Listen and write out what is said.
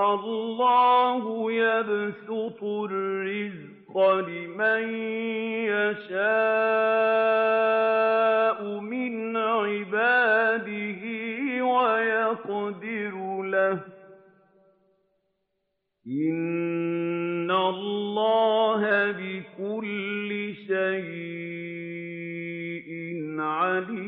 اللَّهُ يَبْسُطُ الرِّزْقَ لِمَن يَشَاءُ مِنْ عِبَادِهِ وَيَقْدِرُ لَهُ ۚ. إِنَّ اللَّهَ بِكُلِّ شَيْءٍ عَلِيمٌ